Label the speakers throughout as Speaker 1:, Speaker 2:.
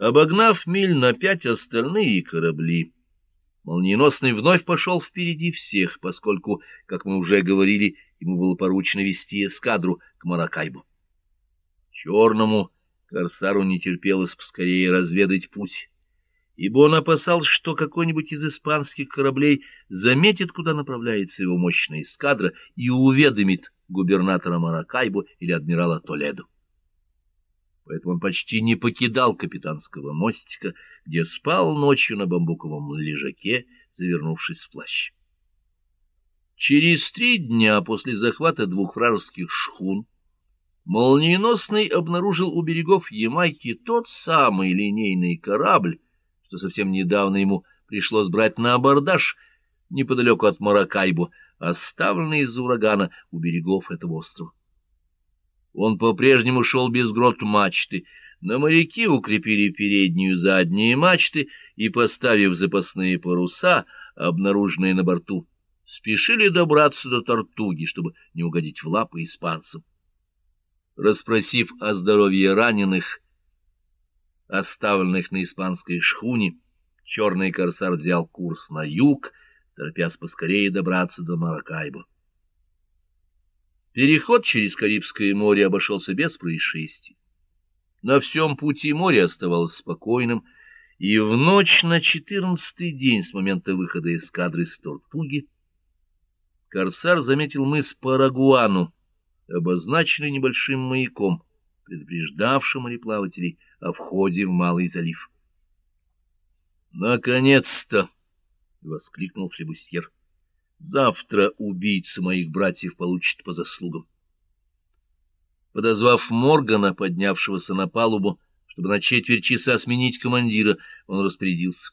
Speaker 1: Обогнав миль на пять остальные корабли, Молниеносный вновь пошел впереди всех, поскольку, как мы уже говорили, ему было поручено вести эскадру к Маракайбу. Черному корсару не терпелось поскорее разведать путь, ибо он опасался, что какой-нибудь из испанских кораблей заметит, куда направляется его мощная эскадра, и уведомит губернатора Маракайбу или адмирала Толедо. Поэтому он почти не покидал капитанского мостика, где спал ночью на бамбуковом лежаке, завернувшись в плащ. Через три дня после захвата двух вражеских шхун Молниеносный обнаружил у берегов Ямайки тот самый линейный корабль, что совсем недавно ему пришлось брать на абордаж неподалеку от Маракайбу, оставленный из-за урагана у берегов этого острова. Он по-прежнему шел без грот мачты, на моряки укрепили переднюю задние мачты и, поставив запасные паруса, обнаруженные на борту, спешили добраться до Тортуги, чтобы не угодить в лапы испанцам. Распросив о здоровье раненых, оставленных на испанской шхуне, черный корсар взял курс на юг, торопясь поскорее добраться до Маракайбо. Переход через Карибское море обошелся без происшествий. На всем пути море оставалось спокойным, и в ночь на четырнадцатый день с момента выхода эскадры с Тортуги Корсар заметил мыс Парагуану, обозначенный небольшим маяком, предупреждавшим мореплавателей о входе в Малый залив. «Наконец-то!» — воскликнул флебусьер. «Завтра убийца моих братьев получит по заслугам». Подозвав Моргана, поднявшегося на палубу, чтобы на четверть часа сменить командира, он распорядился.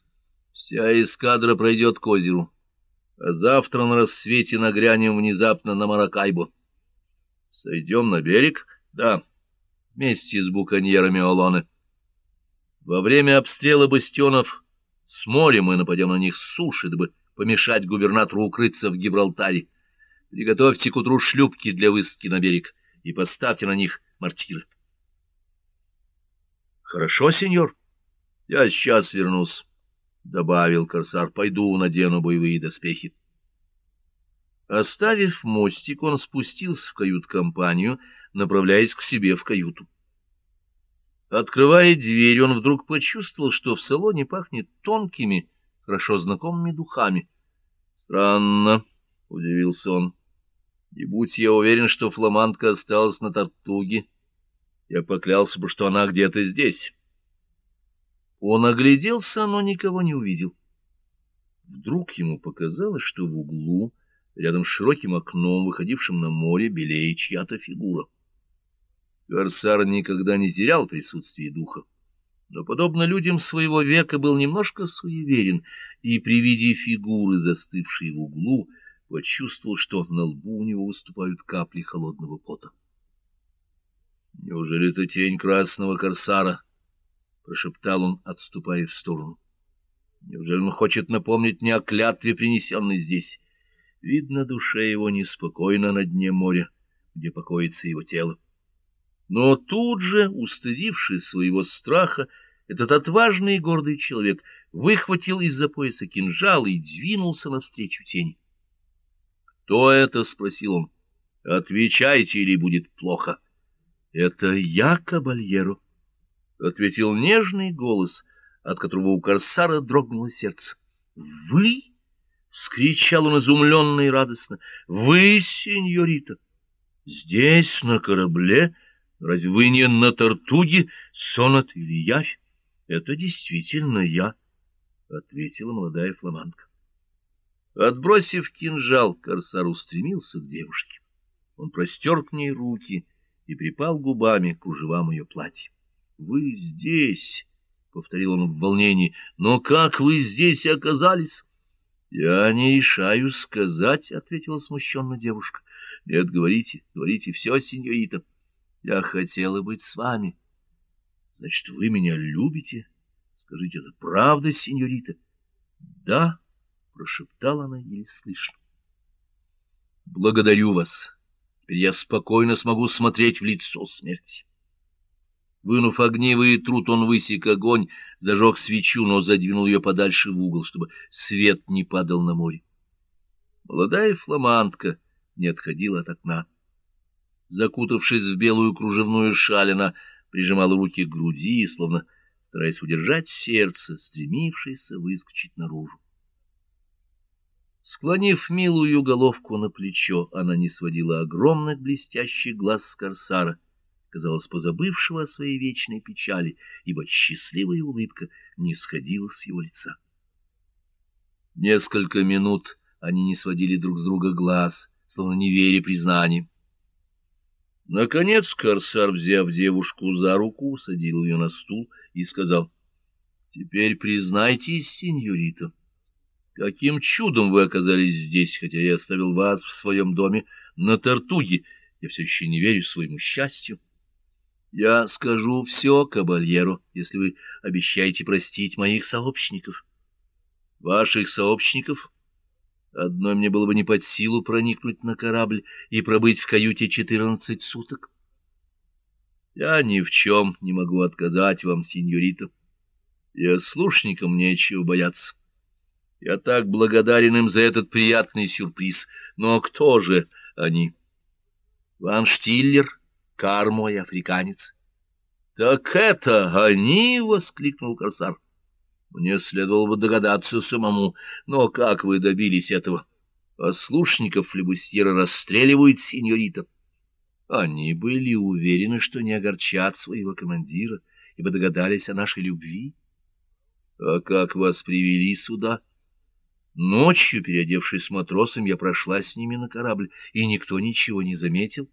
Speaker 1: Вся эскадра пройдет к озеру, а завтра на рассвете нагрянем внезапно на Маракайбу. Сойдем на берег? Да, вместе с буконьерами Олоны. Во время обстрела бастионов с моря мы нападем на них с суши, дабы помешать губернатору укрыться в Гибралтаре. Приготовьте к утру шлюпки для высадки на берег и поставьте на них мортиры. — Хорошо, сеньор. Я сейчас вернусь, — добавил корсар. — Пойду надену боевые доспехи. Оставив мостик, он спустился в кают-компанию, направляясь к себе в каюту. Открывая дверь, он вдруг почувствовал, что в салоне пахнет тонкими, хорошо знакомыми духами. «Странно», — удивился он. И будь я уверен, что фламандка осталась на тортуге, я поклялся бы, что она где-то здесь. Он огляделся, но никого не увидел. Вдруг ему показалось, что в углу, рядом с широким окном, выходившим на море, белеет чья-то фигура. Корсар никогда не терял присутствие духа, но, подобно людям своего века, был немножко суеверен, и при виде фигуры, застывшей в углу, почувствовал, что на лбу у него выступают капли холодного пота. «Неужели это тень красного корсара?» — прошептал он, отступая в сторону. «Неужели он хочет напомнить мне о клятве, принесенной здесь? Видно, душе его неспокойно на дне моря, где покоится его тело. Но тут же, устыдившись своего страха, этот отважный и гордый человек выхватил из-за пояса кинжал и двинулся навстречу тени. «Кто это?» — спросил он. «Отвечайте, или будет плохо». «Это я, кабальеро», — ответил нежный голос, от которого у корсара дрогнуло сердце. «Вы?» — вскричал он изумленно и радостно. «Вы, сеньорита, здесь, на корабле? Разве вы не на тортуге, сонат или явь? Это действительно я», — ответила молодая фламандка. Отбросив кинжал, корсар устремился к девушке. Он простер к ней руки и припал губами к кружевам ее платья. — Вы здесь, — повторил он в волнении, — но как вы здесь оказались? — Я не решаю сказать, — ответила смущенно девушка. — Нет, говорите, говорите все, сеньорита. Я хотела быть с вами. — Значит, вы меня любите? Скажите, это правда, сеньорита? — Да, — прошептала она еле слышно. «Благодарю вас. Теперь я спокойно смогу смотреть в лицо смерти». Вынув огневый труд, он высек огонь, зажег свечу, но задвинул ее подальше в угол, чтобы свет не падал на море. Молодая фламандка не отходила от окна. Закутавшись в белую кружевную шаль, она прижимала руки к груди, словно стараясь удержать сердце, стремившееся выскочить наружу. Склонив милую головку на плечо, она не сводила огромных блестящих глаз с корсара, казалось, позабывшего о своей вечной печали, ибо счастливая улыбка не сходила с его лица. Несколько минут они не сводили друг с друга глаз, словно не веря признанию. Наконец корсар, взяв девушку за руку, садил ее на стул и сказал, — Теперь признайтесь, сеньорита, каким чудом вы оказались здесь, хотя я оставил вас в своем доме на Тартуге, я все еще не верю своему счастью. Я скажу все, кабальеро, если вы обещаете простить моих сообщников. Ваших сообщников? Одной мне было бы не под силу проникнуть на корабль и пробыть в каюте четырнадцать суток. Я ни в чем не могу отказать вам, сеньорита. Я слушникам нечего бояться. Я так благодарен им за этот приятный сюрприз. Но кто же они? Ван Штиллер, Кар мой африканец. — Так это они! — воскликнул корсар. Мне следовало бы догадаться самому, но как вы добились этого? Послушников флебустьера расстреливают сеньорита. Они были уверены, что не огорчат своего командира, ибо догадались о нашей любви. А как вас привели сюда? Ночью, переодевшись матросом, я прошла с ними на корабль, и никто ничего не заметил.